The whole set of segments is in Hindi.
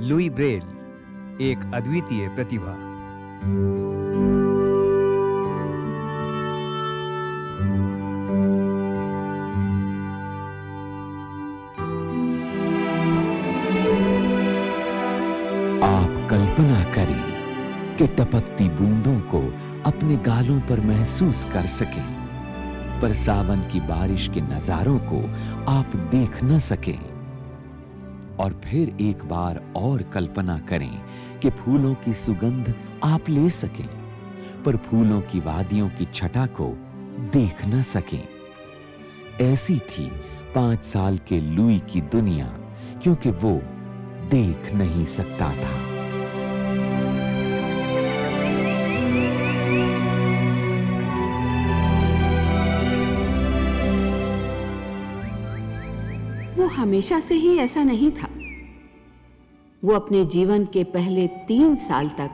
लुई ब्रेल, एक अद्वितीय प्रतिभा। आप कल्पना करें कि टपकती बूंदों को अपने गालों पर महसूस कर सकें। पर सावन की बारिश के नजारों को आप देख न सकें। और फिर एक बार और कल्पना करें कि फूलों की सुगंध आप ले सकें, पर फूलों की वादियों की छटा को देख न सकें। ऐसी थी पाँच साल के लुई की दुनिया, क्योंकि वो देख नहीं सकता था। हमेशा से ही ऐसा नहीं था। वो अपने जीवन के पहले तीन साल तक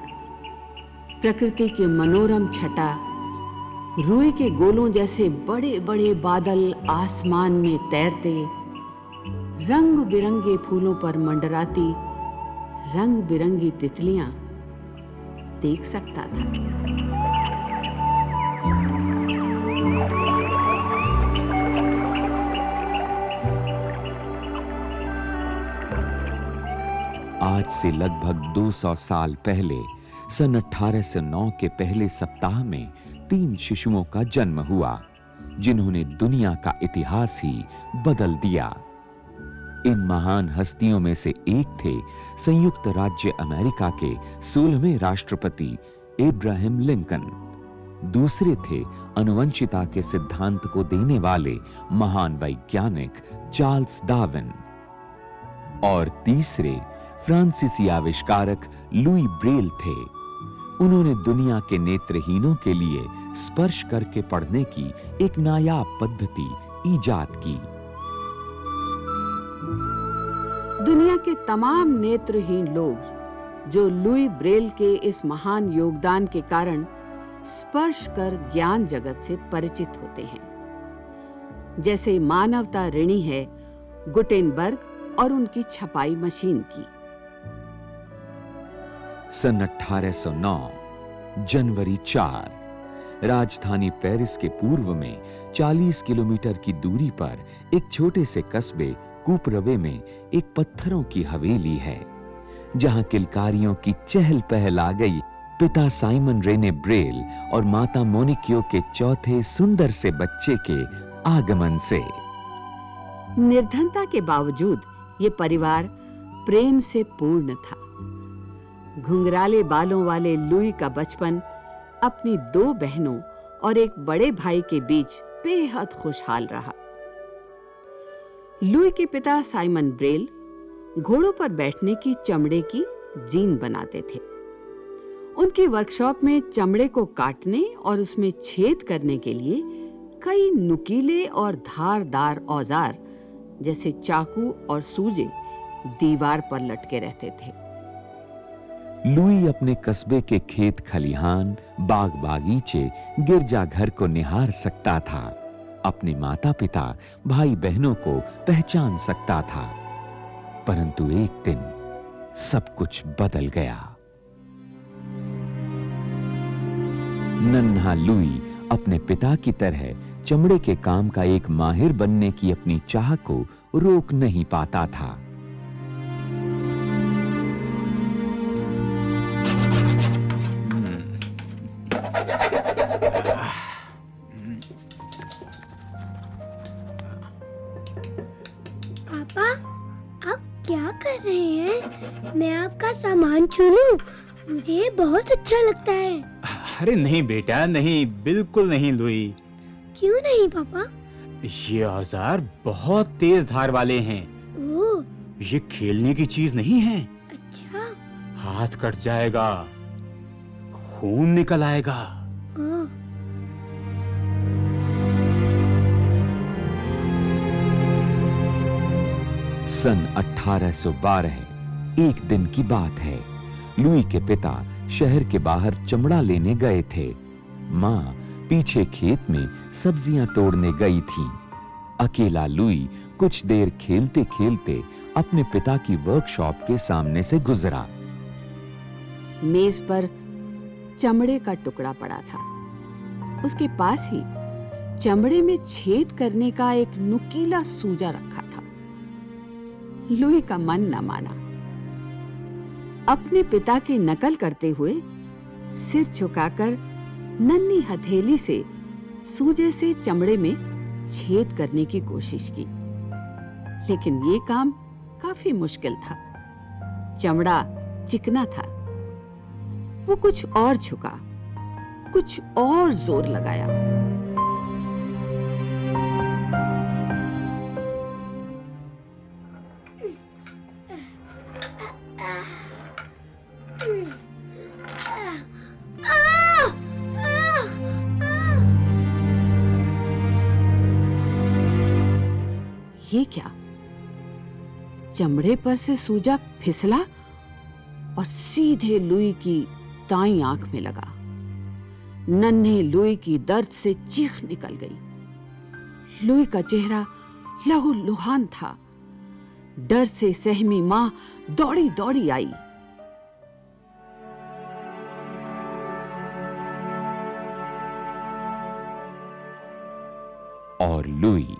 प्रकृति के मनोरम छटा, रुई के गोलों जैसे बड़े बड़े बादल आसमान में तैरते रंग बिरंगे फूलों पर मंडराती रंग बिरंगी तितलियाँ देख सकता था। आज से लगभग 200 साल पहले, सन 1809 के पहले सप्ताह में तीन शिशुओं का जन्म हुआ, जिन्होंने दुनिया का इतिहास ही बदल दिया। इन महान हस्तियों में से एक थे संयुक्त राज्य अमेरिका के 16वें राष्ट्रपति इब्राहिम लिंकन। दूसरे थे अनुवंशिता के सिद्धांत को देने वाले महान वैज्ञानिक चार्ल्स डार्विन। और तीसरे फ्रांसीसी आविष्कारक लुई ब्रेल थे। उन्होंने दुनिया के नेत्रहीनों के लिए स्पर्श करके पढ़ने की एक नायाब पद्धति ईजाद की। दुनिया के तमाम नेत्रहीन लोग, जो लुई ब्रेल के इस महान योगदान के कारण स्पर्श कर ज्ञान जगत से परिचित होते हैं। जैसे मानवता ऋणी है गुटेनबर्ग और उनकी छपाई मशीन की। सन 1809 जनवरी 4 राजधानी पेरिस के पूर्व में 40 किलोमीटर की दूरी पर एक छोटे से कस्बे कूपरवे में एक पत्थरों की हवेली है, जहाँ किलकारियों की चहल पहल आ गई। पिता साइमन रेने ब्रेल और माता मोनिक्यो के चौथे सुंदर से बच्चे के आगमन से। निर्धनता के बावजूद ये परिवार प्रेम से पूर्ण था। घुंघराले बालों वाले लुई का बचपन, अपनी दो बहनों और एक बड़े भाई के बीच बेहद खुशहाल रहा। लुई के पिता साइमन ब्रेल घोड़ों पर बैठने की चमड़े की जीन बनाते थे। उनकी वर्कशॉप में चमड़े को काटने और उसमें छेद करने के लिए कई नुकीले और धारदार औज़ार, जैसे चाकू और सूजे, दीवार पर लटके रहते थे। लुई अपने कस्बे के खेत खलिहान बाग बागीचे गिरजाघर को निहार सकता था। अपने माता पिता भाई बहनों को पहचान सकता था। परंतु एक दिन, सब कुछ बदल गया। नन्हा लुई अपने पिता की तरह चमड़े के काम का एक माहिर बनने की अपनी चाह को रोक नहीं पाता था। क्या कर रहे हैं? मैं आपका सामान छू लूँ मुझे बहुत अच्छा लगता है। अरे नहीं बेटा नहीं बिल्कुल नहीं लुई। क्यों नहीं पापा? ये औज़ार बहुत तेज धार वाले हैं। ओह ये खेलने की चीज़ नहीं है। अच्छा। हाथ कट जाएगा। खून निकल आएगा। सन 1812 एक दिन की बात है। लुई के पिता शहर के बाहर चमड़ा लेने गए थे। माँ पीछे खेत में सब्ज़ियाँ तोड़ने गई थी। अकेला लुई कुछ देर खेलते खेलते अपने पिता की वर्कशॉप के सामने से गुजरा। मेज पर चमड़े का टुकड़ा पड़ा था। उसके पास ही चमड़े में छेद करने का एक नुकीला सूजा रखा। लुई का मन न माना। अपने पिता की नकल करते हुए सिर झुकाकर नन्ही हथेली से सूजे से चमड़े में छेद करने की कोशिश की। लेकिन ये काम काफ़ी मुश्किल था। चमड़ा चिकना था। वो कुछ और झुका, कुछ और ज़ोर लगाया। चमड़े पर से सूजा फिसला और सीधे लुई की दाई आँख में लगा। नन्हे लुई की दर्द से चीख निकल गई। लुई का चेहरा लहू लुहान था। डर से सहमी माँ दौड़ी दौड़ी आई। और लुई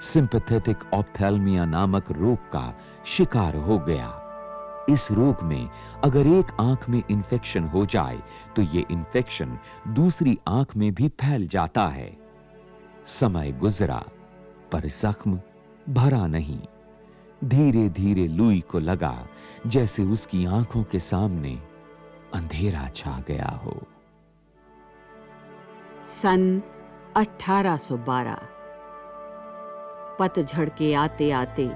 सिंपैथेटिक ऑप्थेल्मिया नामक रोग का शिकार हो गया। इस रोग में अगर एक आँख में इंफेक्शन हो जाए तो यह इंफेक्शन दूसरी आँख में भी फैल जाता है। समय गुजरा, पर जख्म भरा नहीं। धीरे धीरे लुई को लगा, जैसे उसकी आँखों के सामने अंधेरा छा गया हो। सन 1812 पतझड़ के आते आते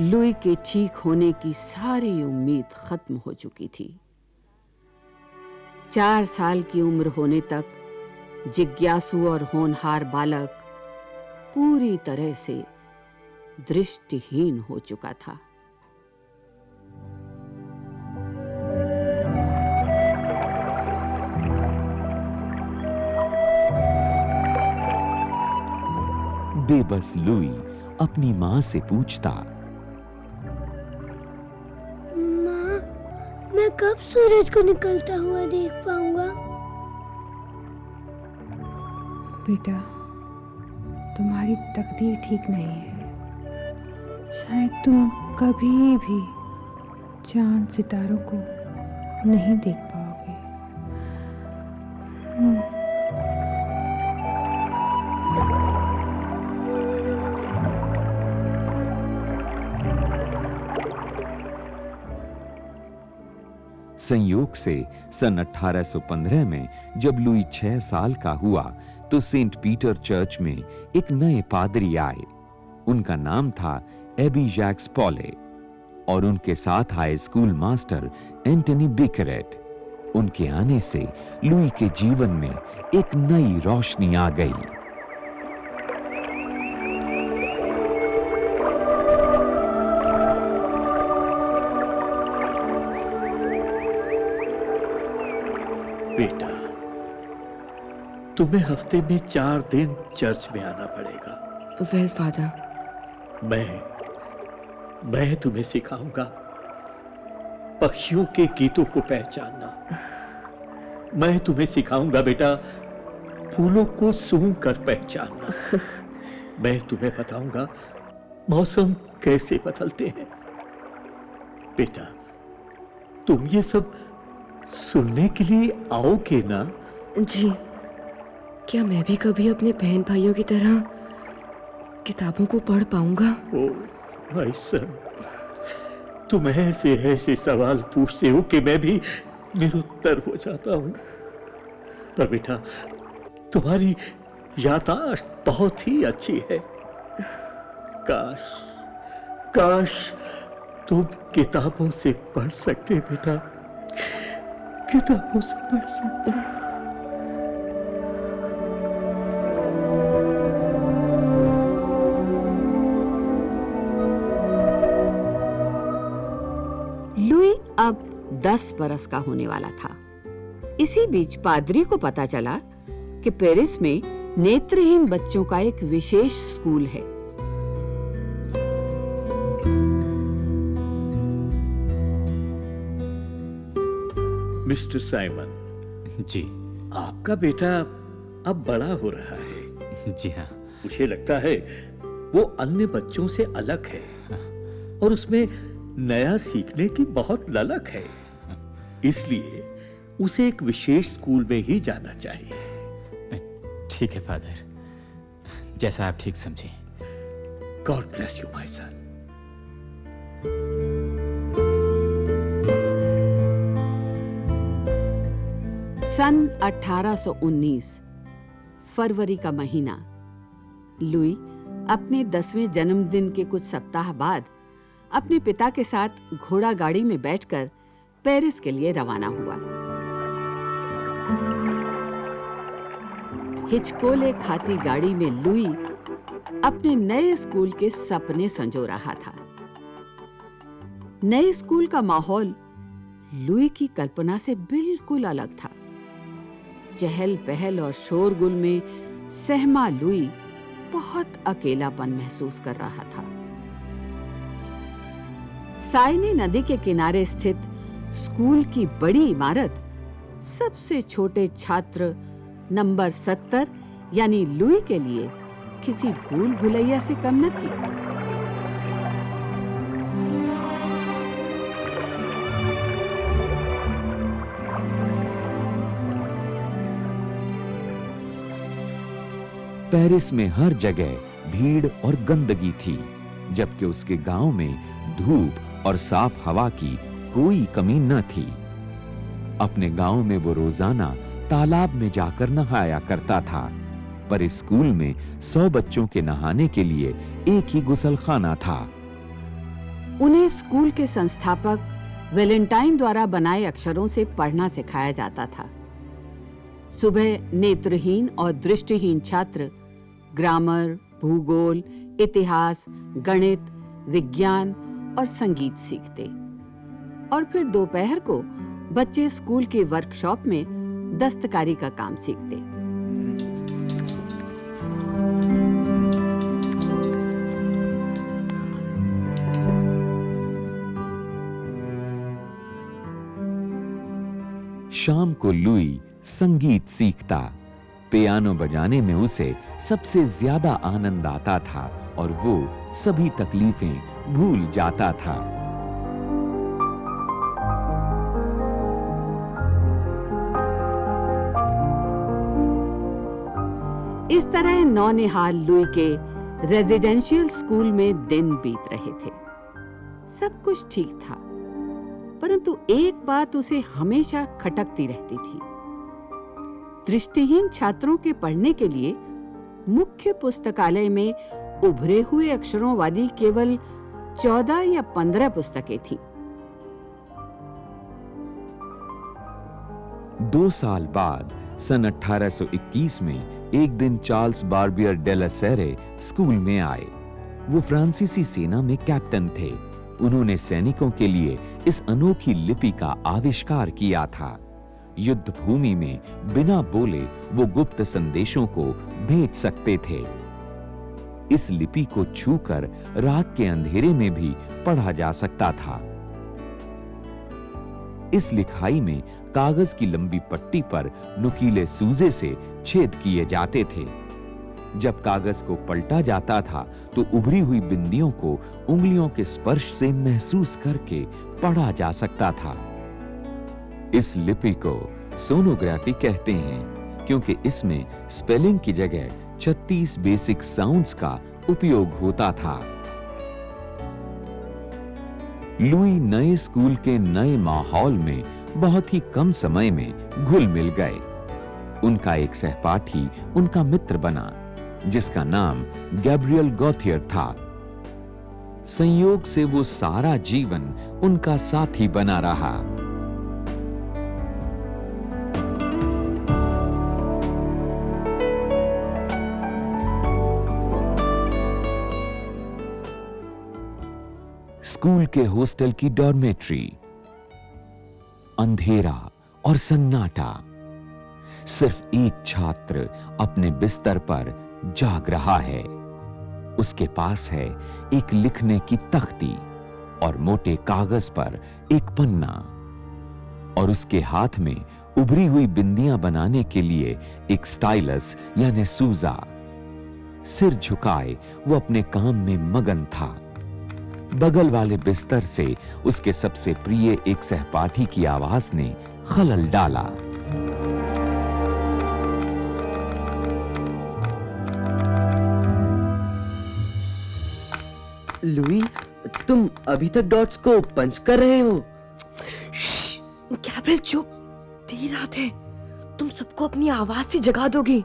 लुई के ठीक होने की सारी उम्मीद खत्म हो चुकी थी। चार साल की उम्र होने तक जिज्ञासु और होनहार बालक पूरी तरह से दृष्टिहीन हो चुका था। बेबस लुई अपनी माँ से पूछता। माँ मैं कब सूरज को निकलता हुआ देख पाऊँगा? बेटा तुम्हारी तकदीर ठीक नहीं है। शायद तुम कभी भी चाँद सितारों को नहीं देख पाओगे। संयोग से सन 1815 में जब लुई छह साल का हुआ तो सेंट पीटर चर्च में एक नए पादरी आए। उनका नाम था एबी जैक्स पॉले और उनके साथ आए स्कूल मास्टर एंटनी बिकरेट। उनके आने से लुई के जीवन में एक नई रोशनी आ गई। बेटा तुम्हें हफ़्ते में चार दिन चर्च में आना पड़ेगा। वेल फादर मैं मैं तुम्हें सिखाऊँगा पक्षियों के गीतों को पहचानना। मैं तुम्हें सिखाऊँगा बेटा फूलों को सूंघ कर पहचानना। मैं तुम्हें बताऊँगा मौसम कैसे बदलते हैं। बेटा तुम ये सब सुनने के लिए आओगे ना? जी। क्या मैं भी कभी अपने बहन भाइयों की तरह किताबों को पढ़ पाऊँगा? ओ भाई साहब तुम ऐसे ऐसे सवाल पूछते हो कि मैं भी निरुत्तर हो जाता हूँ। पर बेटा तुम्हारी यादाश्त बहुत ही अच्छी है। काश काश तुम किताबों से पढ़ सकते बेटा। किताबों से पढ़ सकते लुई अब दस बरस का होने वाला था। इसी बीच पादरी को पता चला कि पेरिस में नेत्रहीन बच्चों का एक विशेष स्कूल है। Mister Simon. जी। आपका बेटा अब बड़ा हो रहा है। जी हाँ। मुझे लगता है वो अन्य बच्चों से अलग है। और उसमें नया सीखने की बहुत ललक है। इसलिए उसे एक विशेष स्कूल में ही जाना चाहिए। ठीक है फादर। जैसा आप ठीक समझें। God bless you my son सन 1819 फरवरी का महीना। लुई अपने दसवें जन्मदिन के कुछ सप्ताह बाद अपने पिता के साथ घोड़ा गाड़ी में बैठकर पेरिस के लिए रवाना हुआ। हिचकोले खाती गाड़ी में लुई अपने नए स्कूल के सपने संजो रहा था। नए स्कूल का माहौल लुई की कल्पना से बिल्कुल अलग था। चहल पहल और शोरगुल में सहमा लुई बहुत अकेलापन महसूस कर रहा था। साइनी नदी के किनारे स्थित स्कूल की बड़ी इमारत सबसे छोटे छात्र नंबर सत्तर यानी लुई के लिए किसी भूल भुलैया से कम न थी। पेरिस में हर जगह भीड़ और गंदगी थी, जबकि उसके गाँव में धूप और साफ़ हवा की कोई कमी न थी। अपने गाँव में वो रोज़ाना तालाब में जाकर नहाया करता था, पर स्कूल में सौ बच्चों के नहाने के लिए एक ही गुसलखाना था। उन्हें स्कूल के संस्थापक वेलेंटाइन द्वारा बनाए अक्षरों से पढ़ना सिखाया जाता था। सुबह नेत्रहीन और दृष्टिहीन छात्र ग्रामर, भूगोल, इतिहास, गणित, विज्ञान और संगीत सीखते। और फिर दोपहर को बच्चे स्कूल के वर्कशॉप में दस्तकारी का काम सीखते। शाम को लुई संगीत सीखता। पियानो बजाने में उसे सबसे ज़्यादा आनंद आता था और वो सभी तकलीफें भूल जाता था। इस तरह नौनिहाल लुई के रेजिडेंशियल स्कूल में दिन बीत रहे थे। सब कुछ ठीक था, परंतु एक बात उसे हमेशा खटकती रहती थी। दृष्टिहीन छात्रों के पढ़ने के लिए मुख्य पुस्तकालय में उभरे हुए अक्षरों वाली केवल चौदह या पंद्रह पुस्तकें थीं। दो साल बाद, सन 1821 में एक दिन चार्ल्स बार्बियर डेलासेरे स्कूल में आए। वो फ्रांसीसी सेना में कैप्टन थे। उन्होंने सैनिकों के लिए इस अनोखी लिपि का आविष्कार किया था। युद्ध भूमि में बिना बोले वो गुप्त संदेशों को भेज सकते थे। इस लिपि को छूकर रात के अंधेरे में भी पढ़ा जा सकता था। इस लिखाई में कागज़ की लंबी पट्टी पर नुकीले सूजे से छेद किए जाते थे। जब कागज़ को पलटा जाता था तो उभरी हुई बिंदियों को उंगलियों के स्पर्श से महसूस करके पढ़ा जा सकता था। इस लिपि को सोनोग्राफी कहते हैं, क्योंकि इसमें स्पेलिंग की जगह 36 बेसिक साउंड्स का उपयोग होता था। लुई नए स्कूल के नए माहौल में बहुत ही कम समय में घुल मिल गए। उनका एक सहपाठी उनका मित्र बना, जिसका नाम गैब्रियल गॉथियर था। संयोग से वो सारा जीवन उनका साथी बना रहा। स्कूल के हॉस्टल की डॉर्मेट्री। अंधेरा और सन्नाटा। सिर्फ़ एक छात्र अपने बिस्तर पर जाग रहा है। उसके पास है एक लिखने की तख्ती और मोटे कागज़ पर एक पन्ना। और उसके हाथ में उभरी हुई बिंदियाँ बनाने के लिए एक स्टाइलस, यानी सूजा। सिर झुकाए वो अपने काम में मगन था। बगल वाले बिस्तर से उसके सबसे प्रिय एक सहपाठी की आवाज़ ने खलल डाला। लुई तुम अभी तक डॉट्स को पंच कर रहे हो। गैब्रियल चुप देर रात है तुम सबको अपनी आवाज़ से जगा दोगे।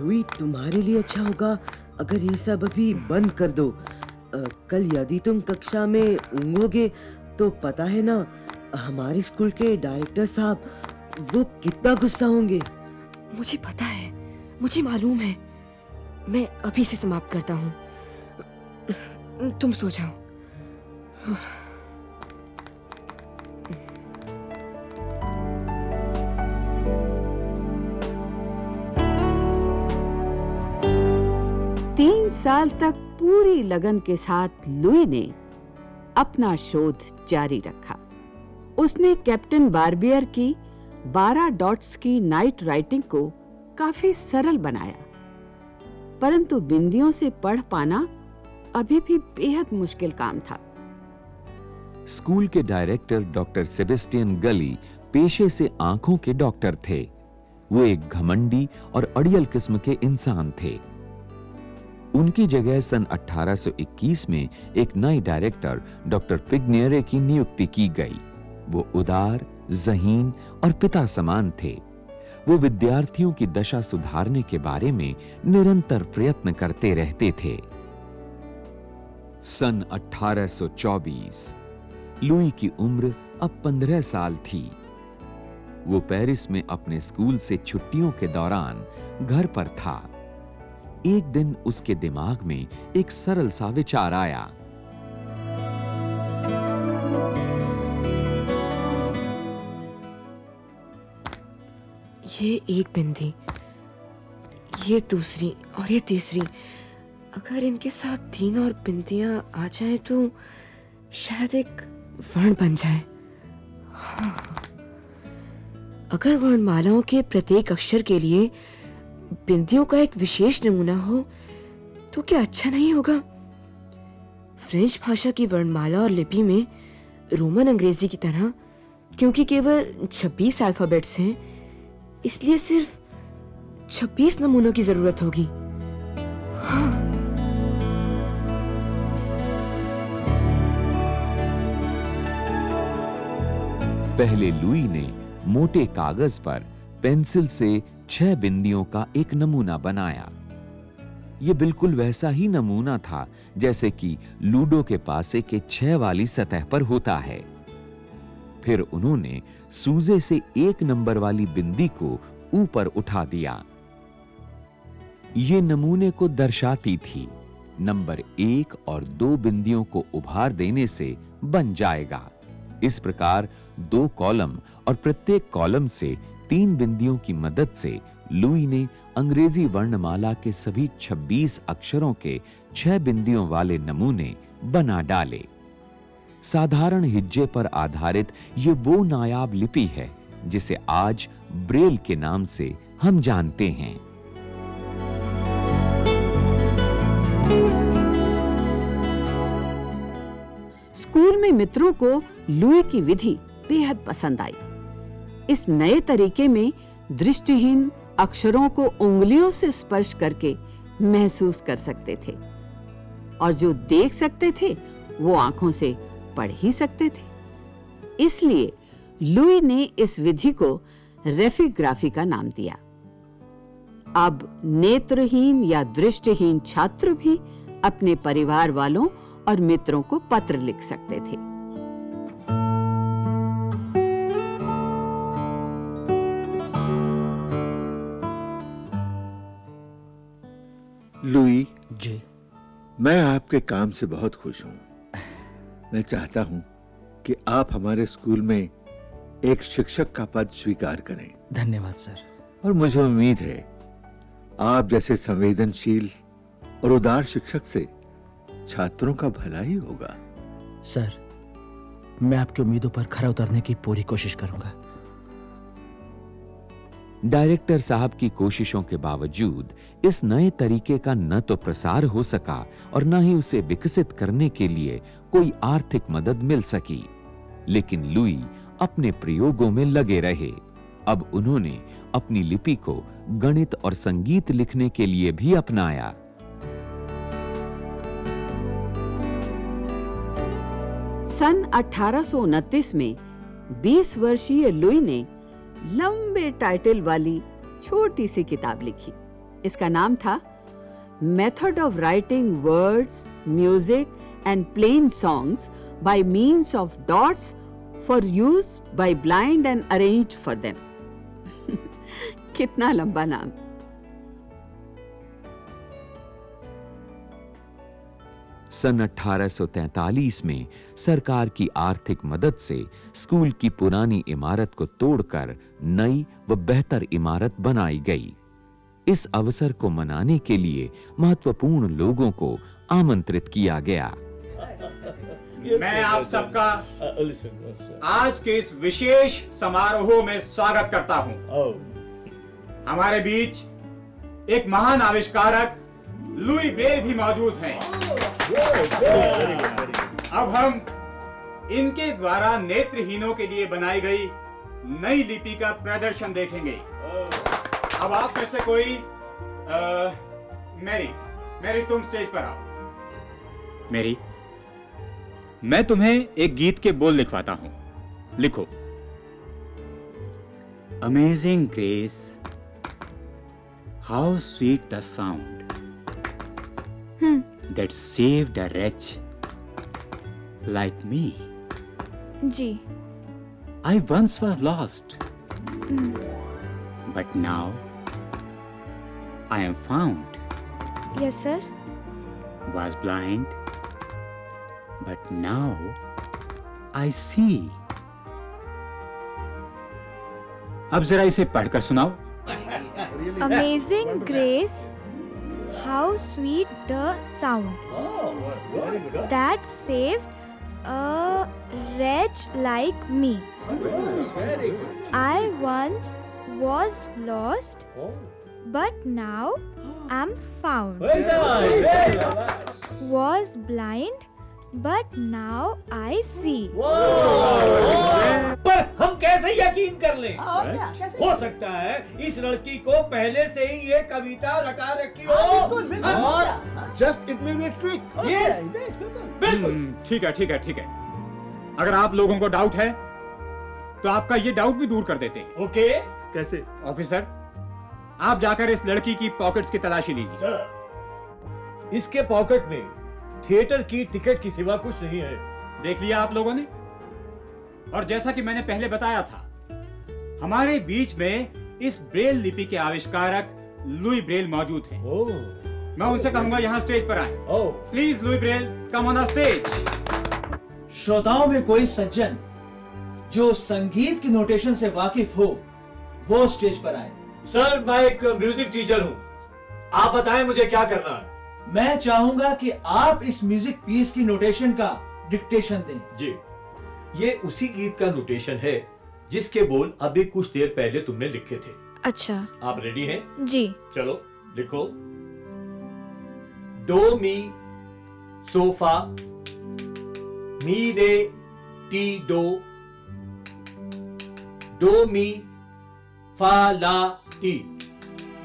लुई तुम्हारे लिए अच्छा होगा अगर ये सब अभी बंद कर दो। कल यदि तुम कक्षा में ऊँगोगे तो पता है ना, हमारे स्कूल के डायरेक्टर साहब, वो कितना गुस्सा होंगे। मुझे पता है, मुझे मालूम है। मैं अभी से समाप्त करता हूँ। तुम सो जाओ। साल तक पूरी लगन के साथ लुई ने अपना शोध जारी रखा। उसने कैप्टन बारबियर की 12 डॉट्स की नाइट राइटिंग को काफ़ी सरल बनाया, परंतु बिंदियों से पढ़ पाना अभी भी बेहद मुश्किल काम था। स्कूल के डायरेक्टर डॉक्टर सेबेस्टियन गली पेशे से आँखों के डॉक्टर थे। वो एक घमंडी और अड़ियल किस्म के इंसान थे। उनकी जगह सन 1821 में एक नए डायरेक्टर डॉक्टर पिग्नियरे की नियुक्ति की गई। वो उदार, जहीन और पिता समान थे। वो विद्यार्थियों की दशा सुधारने के बारे में निरंतर प्रयत्न करते रहते थे। सन 1824 लुई की उम्र अब 15 साल थी। वो पेरिस में अपने स्कूल से छुट्टियों के दौरान घर पर था। एक दिन उसके दिमाग में एक सरल सा विचार आया। ये एक बिंदी, ये दूसरी और ये तीसरी। अगर इनके साथ तीन और बिंदियाँ आ जाएँ तो शायद एक वर्ण बन जाए। हाँ। अगर वर्णमालाओं के प्रत्येक अक्षर के लिए बिंदियों का एक विशेष नमूना हो तो क्या अच्छा नहीं होगा फ्रेंच भाषा की वर्णमाला और लिपि में रोमन अंग्रेज़ी की तरह, क्योंकि केवल 26 अल्फाबेट्स हैं, इसलिए सिर्फ़ 26 नमूनों की ज़रूरत होगी हाँ। पहले लुई ने मोटे कागज़ पर पेंसिल से छह बिंदियों का एक नमूना बनाया। ये बिल्कुल वैसा ही नमूना था, जैसे कि लूडो के पासे के छह वाली सतह पर होता है। फिर उन्होंने सूजे से एक नंबर वाली बिंदी को ऊपर उठा दिया। ये नमूने को दर्शाती थी, नंबर एक और दो बिंदियों को उभार देने से बन जाएगा। इस प्रकार दो कॉलम और प्रत्येक कॉलम से तीन बिंदियों की मदद से लुई ने अंग्रेज़ी वर्णमाला के सभी 26 अक्षरों के छह बिंदियों वाले नमूने बना डाले। साधारण हिज्जे पर आधारित ये वो नायाब लिपि है, जिसे आज ब्रेल के नाम से हम जानते हैं। स्कूल में मित्रों को लुई की विधि बेहद पसंद आई। इस नए तरीके में दृष्टिहीन अक्षरों को उंगलियों से स्पर्श करके महसूस कर सकते थे। और जो देख सकते थे, वो आँखों से पढ़ ही सकते थे। इसलिए लुई ने इस विधि को रेफिग्राफी का नाम दिया। अब नेत्रहीन या दृष्टिहीन छात्र भी अपने परिवार वालों और मित्रों को पत्र लिख सकते थे। लुई। जी। मैं आपके काम से बहुत खुश हूँ। मैं चाहता हूँ कि आप हमारे स्कूल में एक शिक्षक का पद स्वीकार करें। धन्यवाद सर। और मुझे उम्मीद है आप जैसे संवेदनशील और उदार शिक्षक से छात्रों का भला ही होगा। सर मैं आपकी उम्मीदों पर खरा उतरने की पूरी कोशिश करूँगा। डायरेक्टर साहब की कोशिशों के बावजूद, इस नए तरीके का न तो प्रसार हो सका और न ही उसे विकसित करने के लिए कोई आर्थिक मदद मिल सकी। लेकिन लुई अपने प्रयोगों में लगे रहे। अब उन्होंने अपनी लिपि को गणित और संगीत लिखने के लिए भी अपनाया। सन 1829 में 20 वर्षीय लुई ने लंबे टाइटल वाली छोटी सी किताब लिखी। इसका नाम था method of writing words music and plain songs by means of dots for use by blind and arranged for them कितना लंबा नाम। सन 1843 में सरकार की आर्थिक मदद से स्कूल की पुरानी इमारत को तोड़कर नई व बेहतर इमारत बनाई गई। इस अवसर को मनाने के लिए महत्वपूर्ण लोगों को आमंत्रित किया गया। मैं आप सबका आज के इस विशेष समारोह में स्वागत करता हूँ। हमारे बीच एक महान आविष्कारक लुई बे भी मौजूद हैं। अब हम इनके द्वारा नेत्रहीनों के लिए बनाई गई नई लिपि का प्रदर्शन देखेंगे। अब आप में से कोई मेरी, मैरी, तुम स्टेज पर आओ। मेरी, मैं तुम्हें एक गीत के बोल लिखवाता हूँ। लिखो। Amazing grace how sweet the sound that save the wretch like me ji I once was lost but now I am found yes sir was blind but now I see अब जरा इसे पढ़कर सुनाओ। Amazing grace how sweet the sound. Oh. That saved a wretch like me. I once was lost, but now am found. Was blind, but now I see पर हम कैसे यकीन कर लें? हो? सकता है इस लड़की को पहले से ही ये कविता रटा रखी हो। और just it may be trick yes बिल्कुल। हम्म, ठीक है ठीक है ठीक है। अगर आप लोगों को डाउट है तो आपका ये डाउट भी दूर कर देते हैं। ओके कैसे? ऑफिसर आप जाकर इस लड़की की पॉकेट्स की तलाशी लीजिए। सर इसके पॉकेट में थिएटर की टिकट की सिवा कुछ नहीं है। देख लिया आप लोगों ने? और जैसा कि मैंने पहले बताया था हमारे बीच में इस ब्रेल लिपि के आविष्कारक लुई ब्रेल मौजूद हैं। मैं उनसे कहूँगा यहाँ स्टेज पर आए। Please Louis Braille come on stage श्रोताओं में कोई सज्जन जो संगीत की नोटेशन से वाकिफ हो वो स्टेज पर आए। सर मैं एक म्यूज़िक टीचर हूँ। आप बताएँ मुझे क्या करना है। मैं चाहूँगा कि आप इस म्यूज़िक पीस की नोटेशन का डिक्टेशन दें। जी। ये उसी गीत का नोटेशन है जिसके बोल अभी कुछ देर पहले तुमने लिखे थे। अच्छा। आप रेडी हैं? जी। चलो लिखो। Dough mi so fa mi re T do do mi fa la ti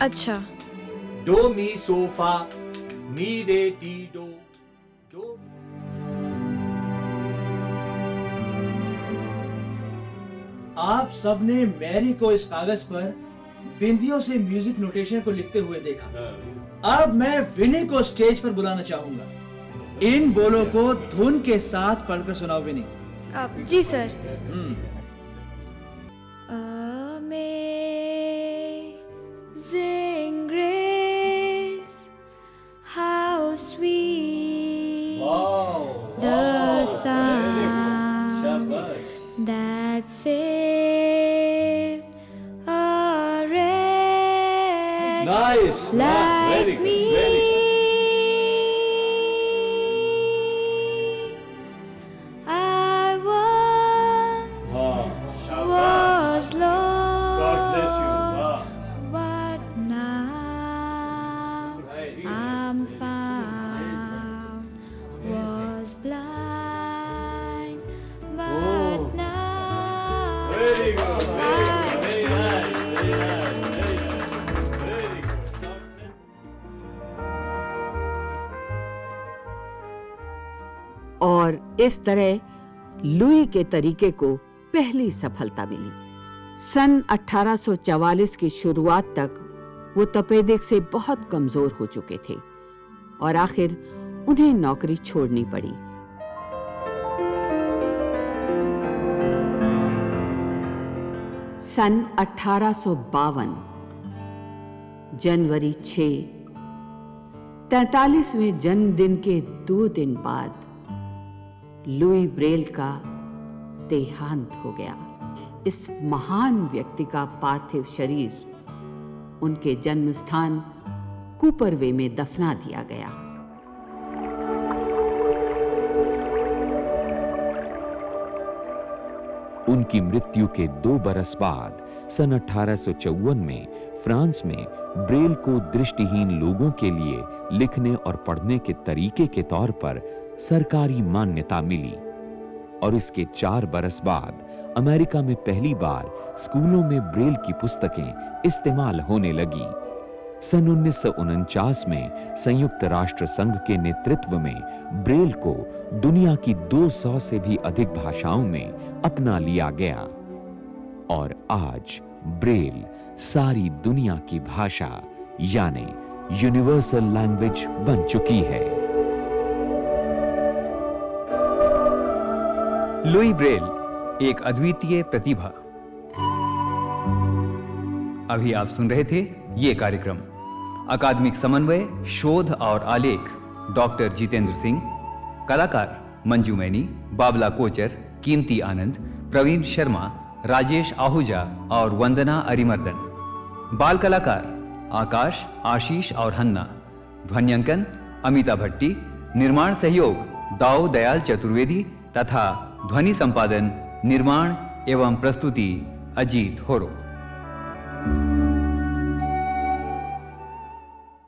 अच्छा। Do mi so fa mi re ti do dough आप सबने मैरी को इस कागज़ पर बिंदियों से म्यूज़िक नोटेशन को लिखते हुए देखा। अब मैं विनी को स्टेज पर बुलाना चाहूँगा। इन बोलों को धुन के साथ पढ़कर सुनाओ विनी जी सर। इस तरह लुई के तरीके को पहली सफलता मिली। सन 1844 की शुरुआत तक वो तपेदिक से बहुत कमज़ोर हो चुके थे और आखिर उन्हें नौकरी छोड़नी पड़ी। सन 1852 जनवरी 6 तैतालीसवें जन्मदिन के दो दिन बाद लुई ब्रेल का देहांत हो गया। इस महान व्यक्ति का पार्थिव शरीर उनके जन्म स्थान कूपरवे में दफना दिया गया। उनकी मृत्यु के दो बरस बाद सन 1854 में फ्रांस में ब्रेल को दृष्टिहीन लोगों के लिए लिखने और पढ़ने के तरीके के तौर पर सरकारी मान्यता मिली और इसके चार बरस बाद अमेरिका में पहली बार स्कूलों में ब्रेल की पुस्तकें इस्तेमाल होने लगी। सन उन्नीस सौ उनचास में संयुक्त राष्ट्र संघ के नेतृत्व में ब्रेल को दुनिया की 200 से भी अधिक भाषाओं में अपना लिया गया। और आज ब्रेल सारी दुनिया की भाषा, यानी यूनिवर्सल लैंग्वेज बन चुकी है। लुई ब्रेल, एक अद्वितीय प्रतिभा। अभी आप सुन रहे थे ये कार्यक्रम। अकादमिक समन्वय, शोध और आलेख, डॉक्टर जितेंद्र सिंह। कलाकार, मंजू मैनी, बाबला कोचर, कीमती आनंद, प्रवीण शर्मा, राजेश आहूजा और वंदना अरिमर्दन। बाल कलाकार, आकाश, आशीष और हन्ना। ध्वन्यांकन, अमिता भट्टी। निर्माण सहयोग, दाऊ दयाल चतुर्वेदी तथा ध्वनि संपादन निर्माण एवं प्रस्तुति अजीत होरो।